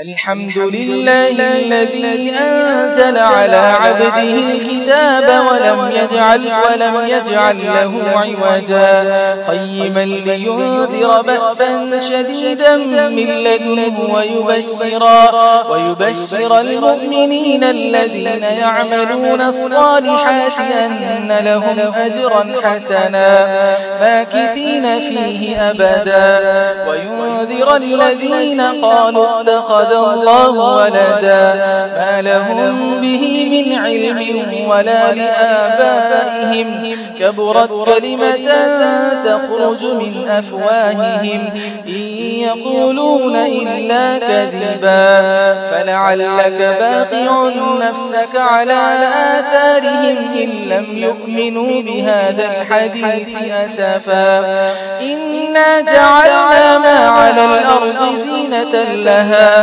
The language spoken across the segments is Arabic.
الحمد لله الذي أنزل على عبده الكتاب ولم يجعل ولم يجعل له عوجا. قيما لينذر بأسا شديدا من لدنه ويبشرا ويبشر المؤمنين الذين يعملون الصالحات أن لهم أجرا حسنا. فاكثين فيه أبدا. وينذر الذين قالوا اتخذ اتخذ الله ولدا ما لهم به من علم ولا لآبائهم كبرت كلمة تخرج من أفواههم إن يقولون إلا كذبا فلعلك باقع نفسك على آثارهم إن لم يؤمنوا بهذا الحديث أسفا إنا جعلنا ما على الأرض زينة لها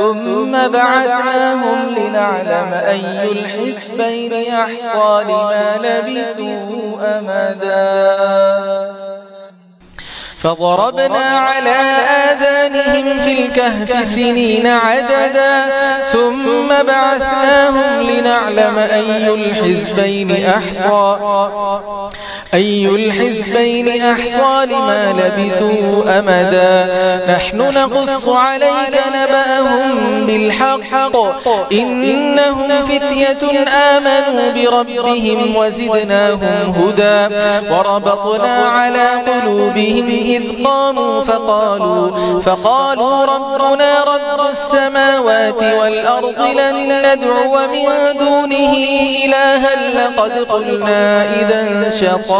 ثم بعثناهم لنعلم أي الحسبين أحصى لما لبثوا أمدا. فضربنا على آذانهم في الكهف سنين عددا. ثم بعثناهم لنعلم أي الحزبين أحصى. أي الحزبين أحصى لما لبثوا أمدا؟ نحن نقص عليك نبأهم بالحق. إنهم فتية آمنوا بربهم وزدناهم هدى. وربطنا على قلوبهم إذ قاموا فقالوا, فقالوا ربنا رب السماوات والأرض لن ندعو من دونه إلها لقد قلنا إذا شطا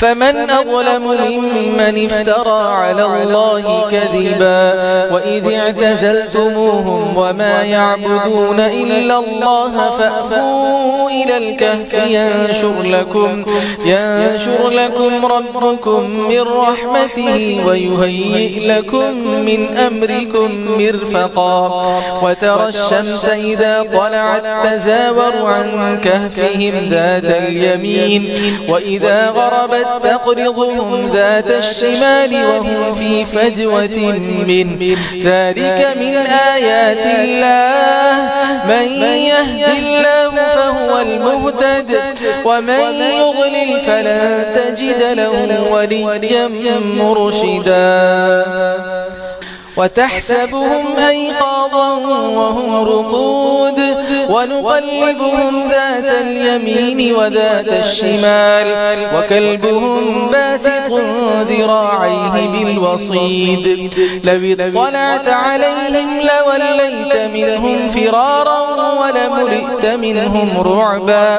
فمن أظلم ممن افترى على الله كذبا وإذ اعتزلتموهم وما يعبدون إلا الله فأفوا إلى الكهف ينشر لكم, ينشر لكم ربكم من رحمته ويهيئ لكم من أمركم مرفقا وترى الشمس إذا طلعت تزاور عن كهفهم ذات اليمين وإذا غربت فاقرضهم ذات الشمال وهم في فجوة من. ذلك من آيات الله. من يهدي الله فهو المهتد. ومن يغلل فلا تجد له وليا مرشدا. وتحسبهم أيقاظا وهم رقود ونقلبهم ذات اليمين وذات الشمال وكلبهم باسق ذراعيه بالوصيد لو اطلعت عليهم لوليت منهم فرارا ولملئت منهم رعبا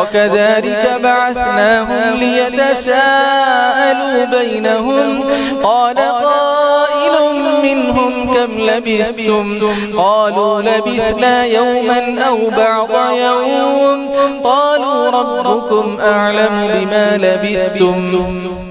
وكذلك بعثناهم ليتساءلوا بينهم قال قال منهم كم لبثتم؟ قالوا لبثنا يوما أو بعض يوم. قالوا ربكم أعلم بما لبثتم.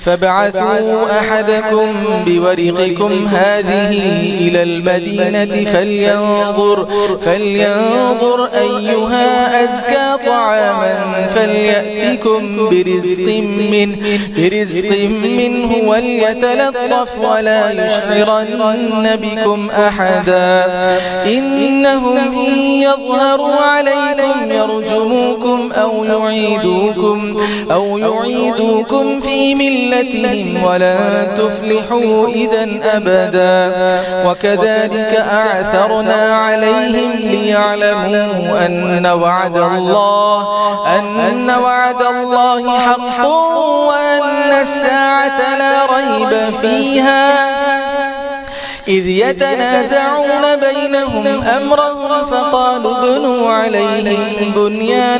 فابعثوا أحدكم بورقكم هذه إلى المدينة فلينظر, فلينظر أيها أزكى طعاما فليأتكم برزق منه, برزق منه وليتلطف ولا يشعرن بكم أحدا. إنهم إن يظهروا عليكم يرجموكم أو يعيدوكم, أو يعيدوكم في ملة ملتهم ولا تفلحوا إذا أبدا وكذلك أعثرنا عليهم ليعلموا أن وعد الله أن وعد الله حق وأن الساعة لا ريب فيها إذ يتنازعون بينهم أمرا فقالوا بنوا عليهم بنيانا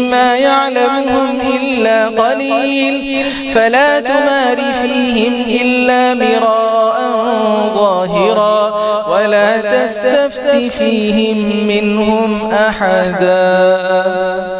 ما يعلمهم إلا قليل. فلا تمار فيهم إلا مراء ظاهرا. ولا تستفت فيهم منهم أحدا.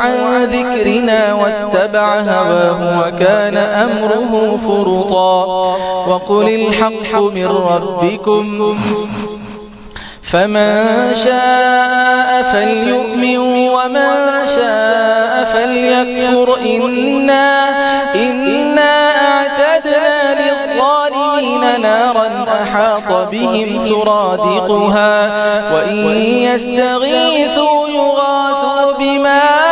عن ذكرنا واتبع هواه وكان أمره فرطا. وقل الحق من ربكم. فمن شاء فليؤمن ومن شاء فليكفر. إنا, إنا أعتدنا للظالمين نارا أحاط بهم سرادقها. وإن يستغيثوا يغاثوا بماء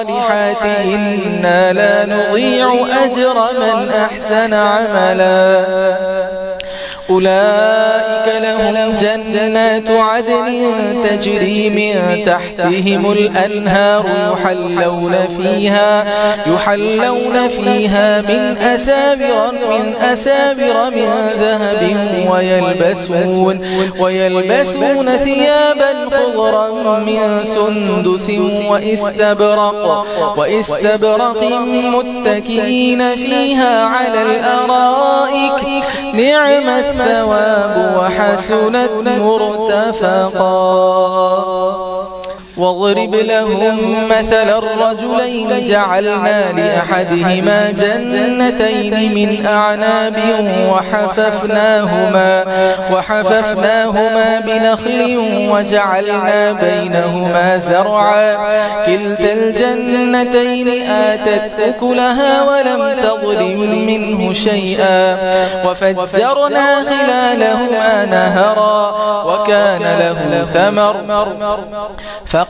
الصالحات إنا لا نضيع أجر من أحسن عملا. أولئك لهم جنة جنات عدن تجري من تحتهم الأنهار يحلون فيها, يحلون فيها من أسابر من أسابر من ذهب ويلبسون, ويلبسون ثيابا خضرا من سندس وإستبرق, وإستبرق متكئين فيها على الأرائك. نعم الثواب وحسنت مرحبا مرتفقا. واضرب لهم مثل الرجلين جعلنا لأحدهما جنتين من أعناب وحففناهما, وحففناهما بنخل وجعلنا بينهما زرعا. كلتا الجنتين آتت أكلها ولم تظلم منه شيئا. وفجرنا خلالهما نهرا وكان له ثمر. فقال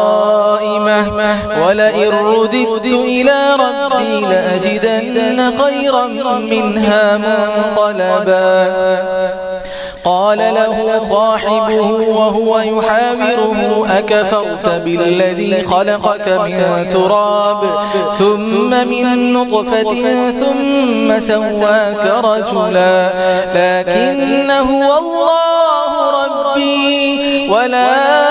ولئن رددت إلى ربي لأجدن خيرا منها منقلبا. قال له صاحبه وهو يحاوره أكفرت بالذي خلقك من تراب ثم من نطفة ثم سواك رجلا. لكن هو الله ربي ولا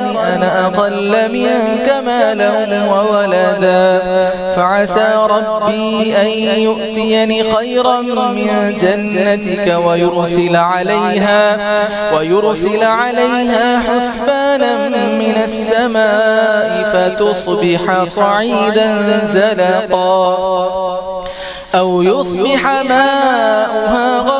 أن أنا أقل منك مالا وولدا فعسى ربي أن يؤتيني خيرا من جنتك ويرسل عليها ويرسل عليها حسبانا من السماء فتصبح صعيدا زلقا أو يصبح ماؤها غدا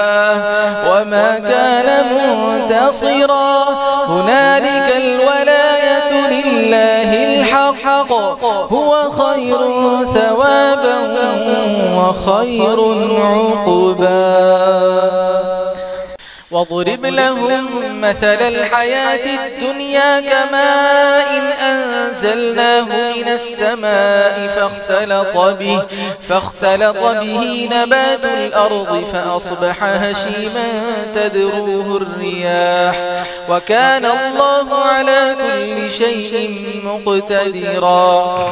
وما كان منتصرا. هنالك الولاية لله الحق. هو خير ثوابا وخير عقبا. وضرب لهم مثل الحياة الدنيا كماء إن أنزلناه من السماء فاختلط به, فاختلط به نبات الأرض فأصبح هشيما تَذْرُوهُ الرياح وكان الله على كل شيء مقتدرا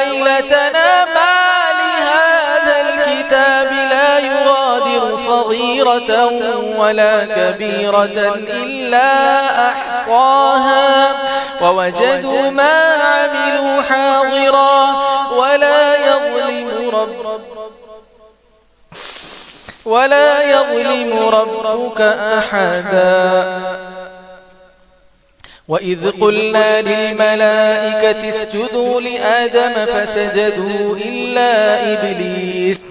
صغيرة ولا كبيرة إلا أحصاها. ووجدوا ما عملوا حاضرا ولا يظلم رب ولا يظلم ربك أحدا. وإذ قلنا للملائكة اسجدوا لآدم فسجدوا إلا إبليس.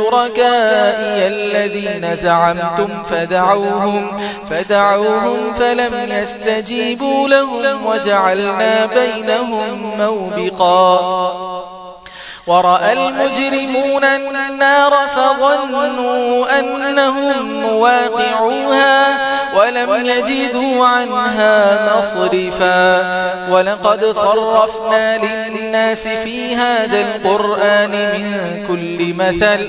شركائي الذين زعمتم فدعوهم, فدعوهم فلم يستجيبوا لهم وجعلنا بينهم موبقا. ورأى المجرمون النار فظنوا أنهم مواقعوها ولم يجدوا عنها مصرفا ولقد صرفنا للناس في هذا القرآن من كل مثل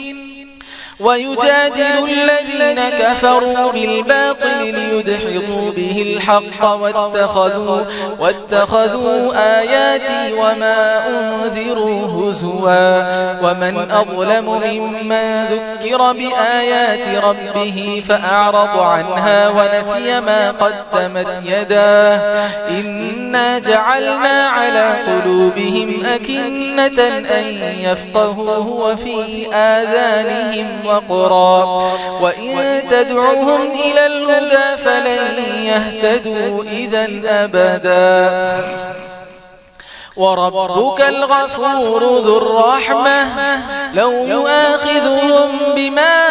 ويجادل الذين كفروا بالباطل ليدحضوا به الحق واتخذوا, واتخذوا آياتي وما أنذروا هزوا. ومن أظلم ممن ذكر بآيات ربه فأعرض عنها ونسي ما قدمت يداه. إنا جعلنا على قلوبهم أكنة أن يفقهوه وفي آذانهم وقرا. وإن تدعوهم إلى الهدى فلن يهتدوا إذا أبدا. وربك الغفور ذو الرحمة. لو يؤاخذهم بما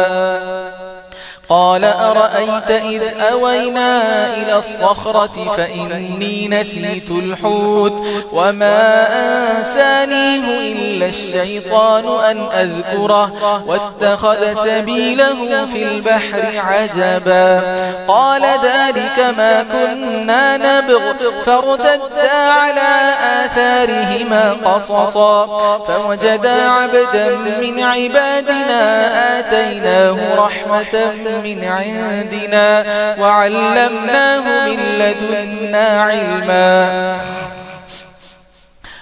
안. قال أرأيت إذ أوينا إلى الصخرة فإني نسيت الحوت وما أنسانيه إلا الشيطان أن أذكره واتخذ سبيله في البحر عجبا قال ذلك ما كنا نبغ فارتدى على آثارهما قصصا فوجدا عبدا من عبادنا آتيناه رحمة من عندنا وعلمناه من لدنا علما.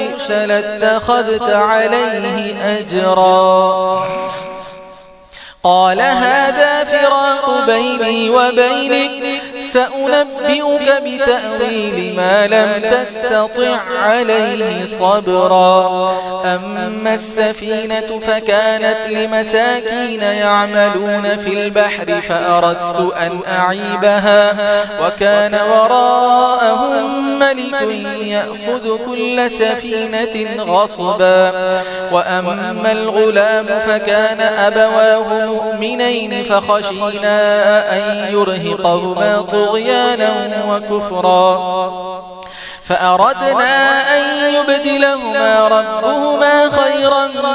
شئت لاتخذت عليه أجرا. قال هذا فراق بيني وبينك. سأنبئك بتأويل ما لم تستطع عليه صبرا. أما السفينة فكانت لمساكين يعملون في البحر فأردت أن أعيبها وكان وراءهم ملك يأخذ كل سفينة غصبا. وأما الغلام فكان أبواه مؤمنين فخشينا أن يرهقهما طبعا طغيانا وكفرا فأردنا أن يبدلهما ربهما خ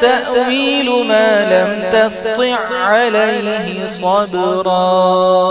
تأويل ما لم تستطع عليه صبرا.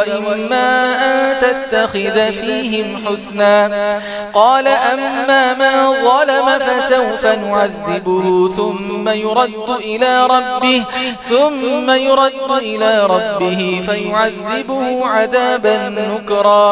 وإما أن تتخذ فيهم حسنا قال أما من ظلم فسوف نعذبه ثم يرد إلى ربه ثم يرد إلى ربه فيعذبه عذابا نكرا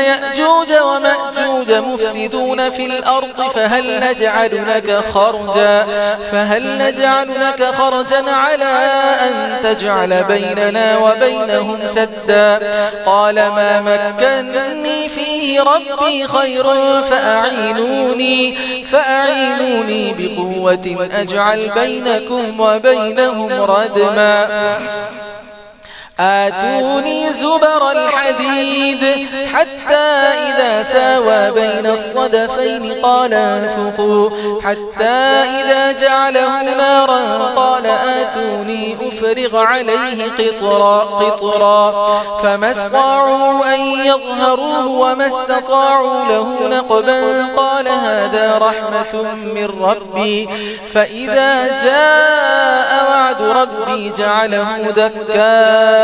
يأجوج ومأجوج مفسدون في الأرض فهل نجعل لك خرجا؟ فهل نجعل لك خرجا على أن تجعل بيننا وبينهم سدا؟ قال ما مكنني فيه ربي خير فأعينوني فأعينوني بقوة أجعل بينكم وبينهم ردما. آتوني زبر الحديد حتى إذا ساوى بين الصدفين قال أنفقوا. حتى إذا جعله نارا قال آتوني أفرغ عليه قطرا, قطرا. فما استطاعوا أن يظهروه وما استطاعوا له نقبا قال هذا رحمة من ربي. فإذا جاء وعد ربي جعله دكا.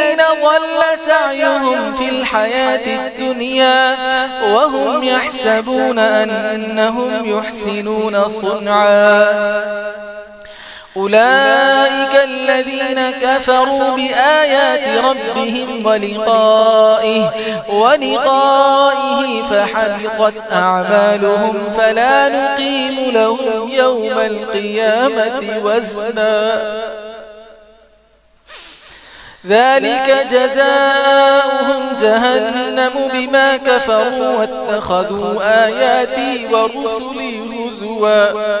الذين ضل سعيهم في الحياة الدنيا وهم يحسبون أنهم يحسنون صنعا. أولئك الذين كفروا بآيات ربهم ولقائه, ولقائه فحبقت أعمالهم فلا نقيم لهم يوم القيامة وزنا. ذلك جزاؤهم جهنم بما كفروا واتخذوا آياتي ورسلي هزوا.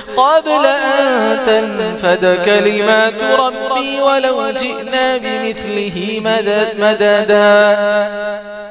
قبل أن تنفد كلمات ربي ولو جئنا بمثله مدد مددا.